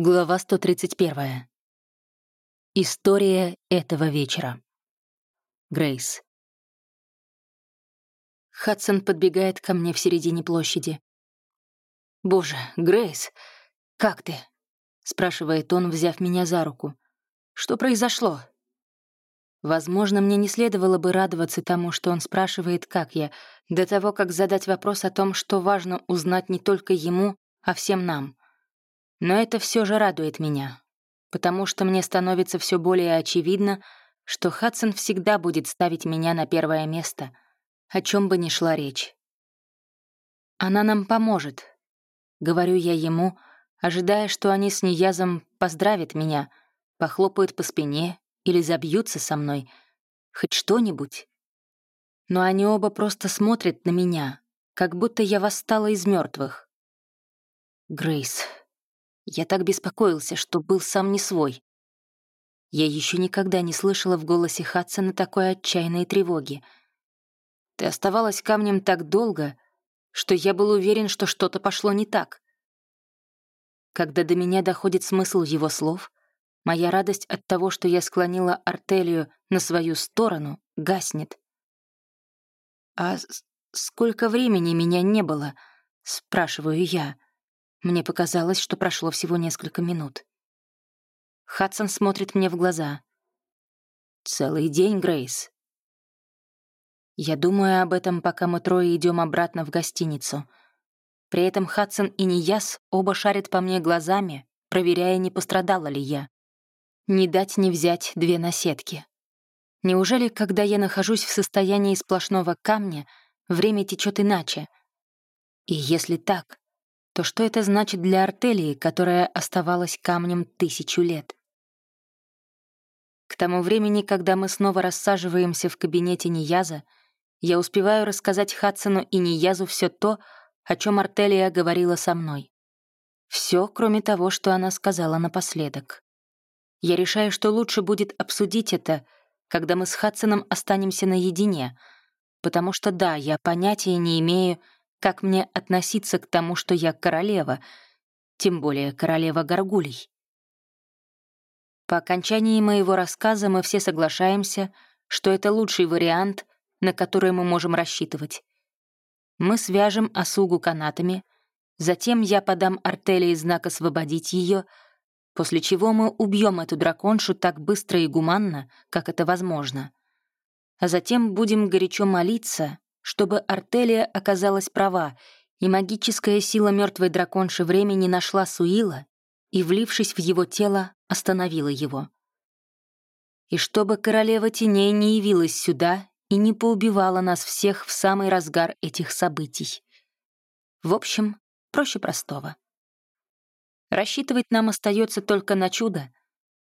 Глава 131. История этого вечера. Грейс. Хадсон подбегает ко мне в середине площади. «Боже, Грейс, как ты?» — спрашивает он, взяв меня за руку. «Что произошло?» Возможно, мне не следовало бы радоваться тому, что он спрашивает, как я, до того, как задать вопрос о том, что важно узнать не только ему, а всем нам. Но это все же радует меня, потому что мне становится все более очевидно, что Хадсон всегда будет ставить меня на первое место, о чем бы ни шла речь. «Она нам поможет», — говорю я ему, ожидая, что они с Неязом поздравят меня, похлопают по спине или забьются со мной, хоть что-нибудь. Но они оба просто смотрят на меня, как будто я восстала из мертвых. Грейс, я так беспокоился, что был сам не свой. Я еще никогда не слышала в голосе Хадсона такой отчаянной тревоги. Ты оставалась камнем так долго, что я был уверен, что что-то пошло не так. Когда до меня доходит смысл его слов, моя радость от того, что я склонила Артелию на свою сторону, гаснет. «А сколько времени меня не было?» — спрашиваю я. Мне показалось, что прошло всего несколько минут. Хадсон смотрит мне в глаза. «Целый день, Грейс». Я думаю об этом, пока мы трое идем обратно в гостиницу. При этом Хадсон и Нияс оба шарят по мне глазами, проверяя, не пострадала ли я. Не дать не взять две наседки. Неужели, когда я нахожусь в состоянии сплошного камня, время течет иначе? И если так, то что это значит для Артелии, которая оставалась камнем тысячу лет? К тому времени, когда мы снова рассаживаемся в кабинете Нияза, я успеваю рассказать Хадсону и Ниязу все то, о чем Артелия говорила со мной. Все, кроме того, что она сказала напоследок. Я решаю, что лучше будет обсудить это, когда мы с Хадсоном останемся наедине, потому что да, я понятия не имею, как мне относиться к тому, что я королева, тем более королева горгулей? По окончании моего рассказа мы все соглашаемся, что это лучший вариант, на который мы можем рассчитывать. Мы свяжем осугу канатами, затем я подам Артелии знак освободить ее, после чего мы убьем эту драконшу так быстро и гуманно, как это возможно. А затем будем горячо молиться, чтобы Артелия оказалась права, и магическая сила мертвой драконши времени нашла Суила и, влившись в его тело, остановила его. И чтобы королева теней не явилась сюда и не поубивала нас всех в самый разгар этих событий. В общем, проще простого. Рассчитывать нам остается только на чудо.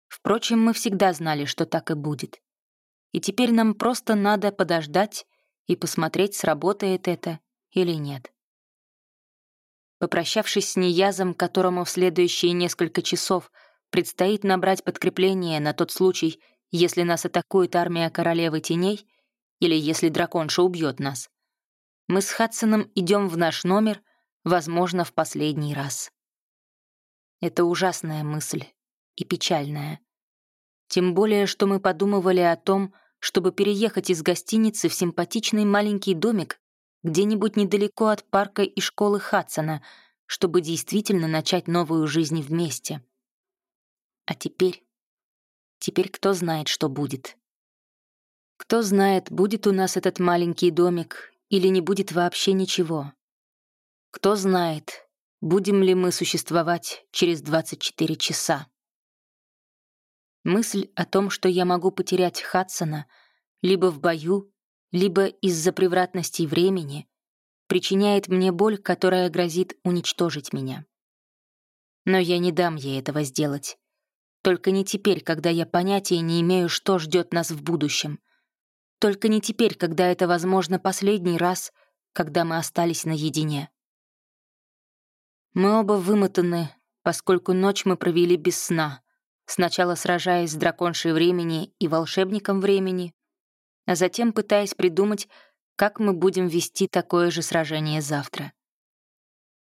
Впрочем, мы всегда знали, что так и будет. И теперь нам просто надо подождать и посмотреть, сработает это или нет. Попрощавшись с Неязом, которому в следующие несколько часов предстоит набрать подкрепление на тот случай, если нас атакует армия королевы теней или если драконша убьет нас, мы с Хадсоном идем в наш номер, возможно, в последний раз. Это ужасная мысль и печальная. Тем более, что мы подумывали о том, чтобы переехать из гостиницы в симпатичный маленький домик где-нибудь недалеко от парка и школы Хадсона, чтобы действительно начать новую жизнь вместе. А теперь... Теперь кто знает, что будет. Кто знает, будет у нас этот маленький домик или не будет вообще ничего. Кто знает, будем ли мы существовать через 24 часа. Мысль о том, что я могу потерять Хадсона либо в бою, либо из-за превратностей времени, причиняет мне боль, которая грозит уничтожить меня. Но я не дам ей этого сделать. Только не теперь, когда я понятия не имею, что ждет нас в будущем. Только не теперь, когда это, возможно, последний раз, когда мы остались наедине. Мы оба вымотаны, поскольку ночь мы провели без сна сначала сражаясь с драконшей времени и волшебником времени, а затем пытаясь придумать, как мы будем вести такое же сражение завтра.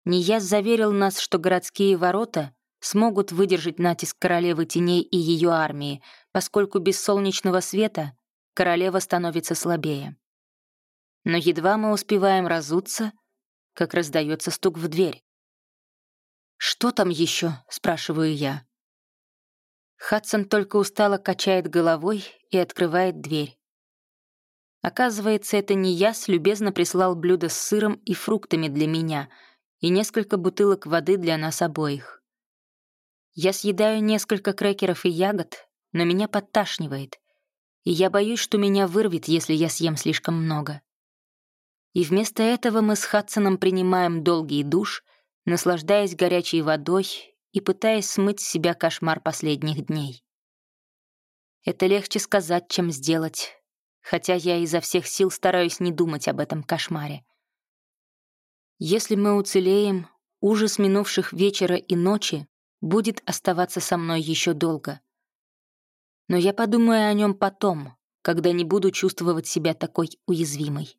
Нияс заверил нас, что городские ворота, смогут выдержать натиск королевы теней и ее армии, поскольку без солнечного света королева становится слабее. Но едва мы успеваем разуться, как раздается стук в дверь. «Что там еще?» — спрашиваю я. Хадсон только устало качает головой и открывает дверь. Оказывается, это не яс любезно прислал блюдо с сыром и фруктами для меня и несколько бутылок воды для нас обоих. Я съедаю несколько крекеров и ягод, но меня подташнивает, и я боюсь, что меня вырвет, если я съем слишком много. И вместо этого мы с Хадсоном принимаем долгий душ, наслаждаясь горячей водой и пытаясь смыть с себя кошмар последних дней. Это легче сказать, чем сделать, хотя я изо всех сил стараюсь не думать об этом кошмаре. Если мы уцелеем, ужас минувших вечера и ночи будет оставаться со мной еще долго. Но я подумаю о нем потом, когда не буду чувствовать себя такой уязвимой.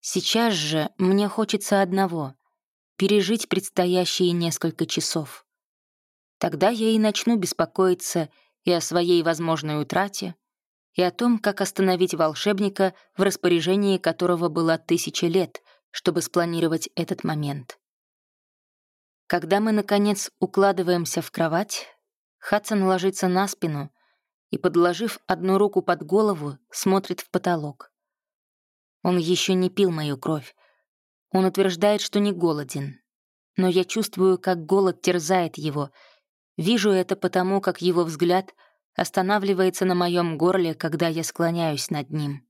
Сейчас же мне хочется одного — пережить предстоящие несколько часов. Тогда я и начну беспокоиться и о своей возможной утрате, и о том, как остановить волшебника, в распоряжении которого была тысяча лет, чтобы спланировать этот момент. Когда мы, наконец, укладываемся в кровать, Хадсон ложится на спину и, подложив одну руку под голову, смотрит в потолок. Он еще не пил мою кровь. Он утверждает, что не голоден. Но я чувствую, как голод терзает его. Вижу это потому, как его взгляд — останавливается на моем горле, когда я склоняюсь над ним.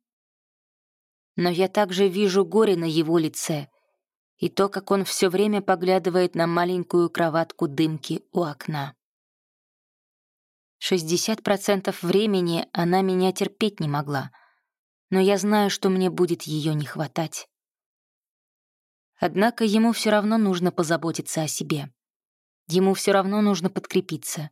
Но я также вижу горе на его лице и то, как он все время поглядывает на маленькую кроватку дымки у окна. 60% времени она меня терпеть не могла, но я знаю, что мне будет ее не хватать. Однако ему все равно нужно позаботиться о себе. Ему все равно нужно подкрепиться.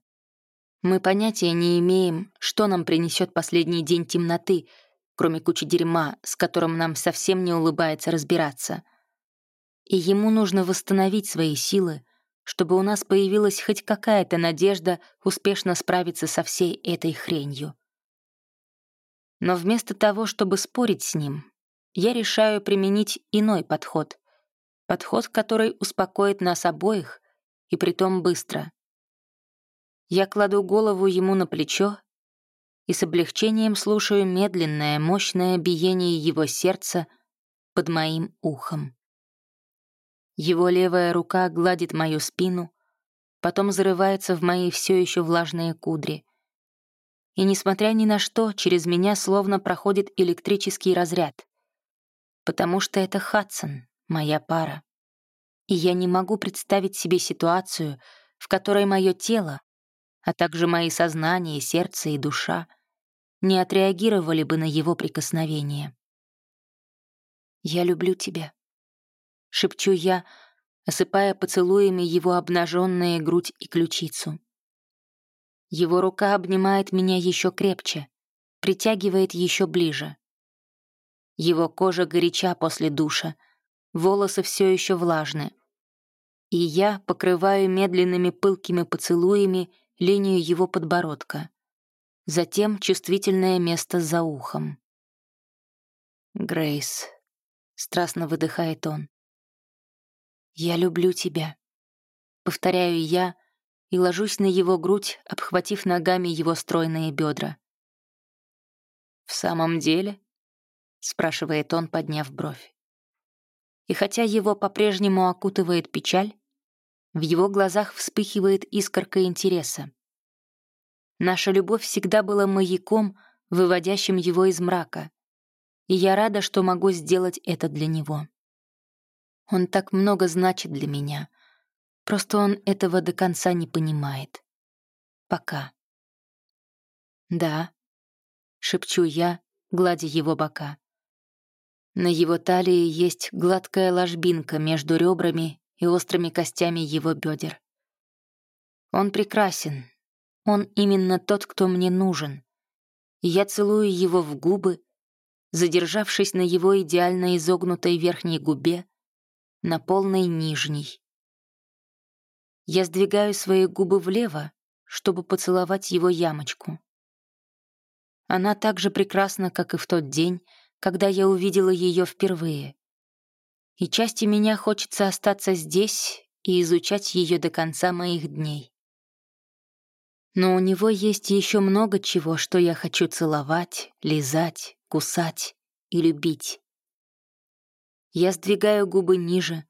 Мы понятия не имеем, что нам принесет последний день темноты, кроме кучи дерьма, с которым нам совсем не улыбается разбираться. И ему нужно восстановить свои силы, чтобы у нас появилась хоть какая-то надежда успешно справиться со всей этой хренью. Но вместо того, чтобы спорить с ним, я решаю применить иной подход. Подход, который успокоит нас обоих, и притом быстро. Я кладу голову ему на плечо и с облегчением слушаю медленное, мощное биение его сердца под моим ухом. Его левая рука гладит мою спину, потом зарывается в мои все еще влажные кудри. И, несмотря ни на что, через меня словно проходит электрический разряд. Потому что это Хадсон, моя пара. И я не могу представить себе ситуацию, в которой мое тело, а также мои сознание, сердце и душа, не отреагировали бы на его прикосновение. «Я люблю тебя», — шепчу я, осыпая поцелуями его обнаженные грудь и ключицу. Его рука обнимает меня еще крепче, притягивает еще ближе. Его кожа горяча после душа, волосы все еще влажны. И я покрываю медленными пылкими поцелуями линию его подбородка, затем чувствительное место за ухом. «Грейс», — страстно выдыхает он, — «я люблю тебя», — повторяю я и ложусь на его грудь, обхватив ногами его стройные бедра. «В самом деле?» — спрашивает он, подняв бровь. И хотя его по-прежнему окутывает печаль, в его глазах вспыхивает искорка интереса. Наша любовь всегда была маяком, выводящим его из мрака, и я рада, что могу сделать это для него. Он так много значит для меня, просто он этого до конца не понимает. Пока. «Да», — шепчу я, гладя его бока. На его талии есть гладкая ложбинка между ребрами и острыми костями его бедер. Он прекрасен. Он именно тот, кто мне нужен. Я целую его в губы, задержавшись на его идеально изогнутой верхней губе, на полной нижней. Я сдвигаю свои губы влево, чтобы поцеловать его ямочку. Она так же прекрасна, как и в тот день, когда я увидела ее впервые. И части меня хочется остаться здесь и изучать ее до конца моих дней. Но у него есть еще много чего, что я хочу целовать, лизать, кусать и любить. Я сдвигаю губы ниже,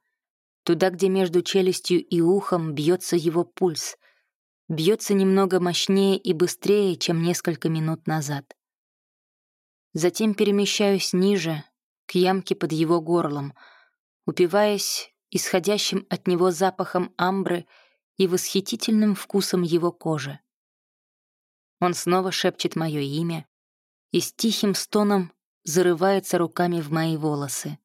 туда, где между челюстью и ухом бьется его пульс, бьется немного мощнее и быстрее, чем несколько минут назад. Затем перемещаюсь ниже, к ямке под его горлом, упиваясь исходящим от него запахом амбры и восхитительным вкусом его кожи. Он снова шепчет мое имя и с тихим стоном зарывается руками в мои волосы.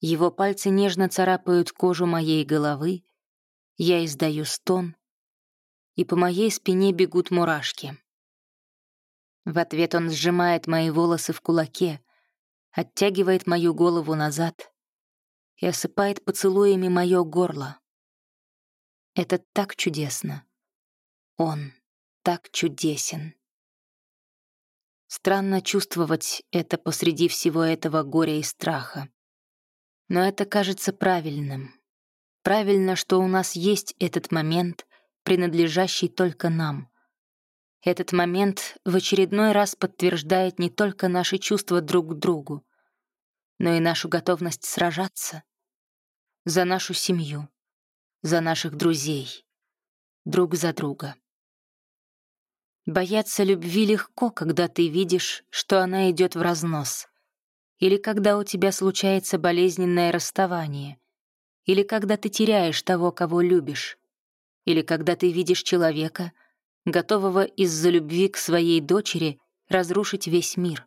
Его пальцы нежно царапают кожу моей головы, я издаю стон, и по моей спине бегут мурашки. В ответ он сжимает мои волосы в кулаке, оттягивает мою голову назад и осыпает поцелуями мое горло. Это так чудесно. Он так чудесен. Странно чувствовать это посреди всего этого горя и страха. Но это кажется правильным. Правильно, что у нас есть этот момент, принадлежащий только нам. Этот момент в очередной раз подтверждает не только наши чувства друг к другу, но и нашу готовность сражаться за нашу семью, за наших друзей, друг за друга. Бояться любви легко, когда ты видишь, что она идет в разнос или когда у тебя случается болезненное расставание, или когда ты теряешь того, кого любишь, или когда ты видишь человека, готового из-за любви к своей дочери разрушить весь мир.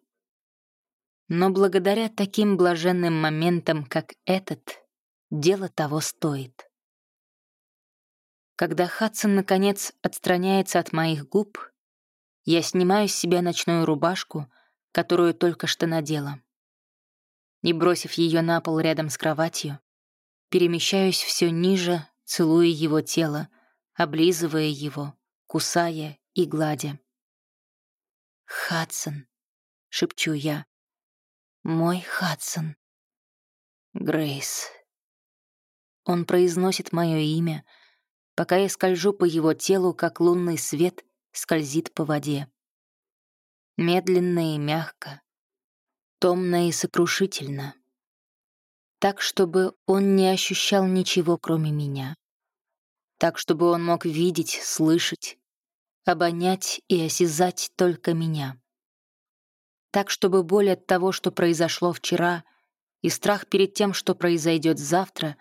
Но благодаря таким блаженным моментам, как этот, дело того стоит. Когда Хадсон, наконец, отстраняется от моих губ, я снимаю с себя ночную рубашку, которую только что надела и, бросив ее на пол рядом с кроватью, перемещаюсь все ниже, целуя его тело, облизывая его, кусая и гладя. «Хадсон», — шепчу я, — «мой Хадсон». «Грейс». Он произносит мое имя, пока я скольжу по его телу, как лунный свет скользит по воде. Медленно и мягко, томно и сокрушительно. Так, чтобы он не ощущал ничего, кроме меня. Так, чтобы он мог видеть, слышать, обонять и осязать только меня. Так, чтобы боль от того, что произошло вчера, и страх перед тем, что произойдет завтра,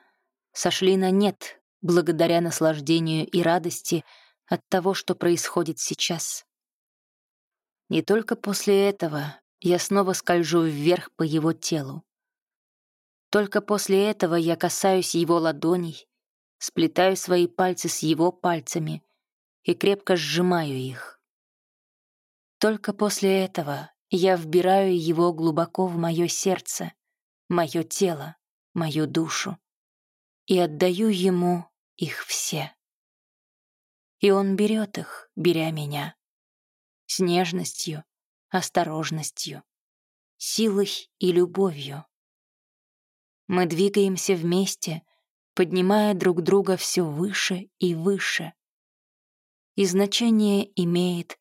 сошли на нет благодаря наслаждению и радости от того, что происходит сейчас. И только после этого я снова скольжу вверх по его телу. Только после этого я касаюсь его ладоней, сплетаю свои пальцы с его пальцами и крепко сжимаю их. Только после этого я вбираю его глубоко в мое сердце, мое тело, мою душу и отдаю ему их все. И он берет их, беря меня, с нежностью, осторожностью, силой и любовью. Мы двигаемся вместе, поднимая друг друга все выше и выше. И значение имеет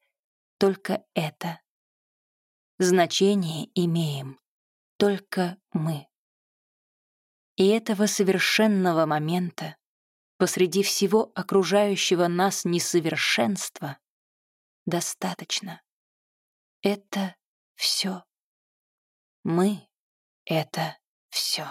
только это. Значение имеем только мы. И этого совершенного момента посреди всего окружающего нас несовершенства достаточно. Это все. Мы — это все.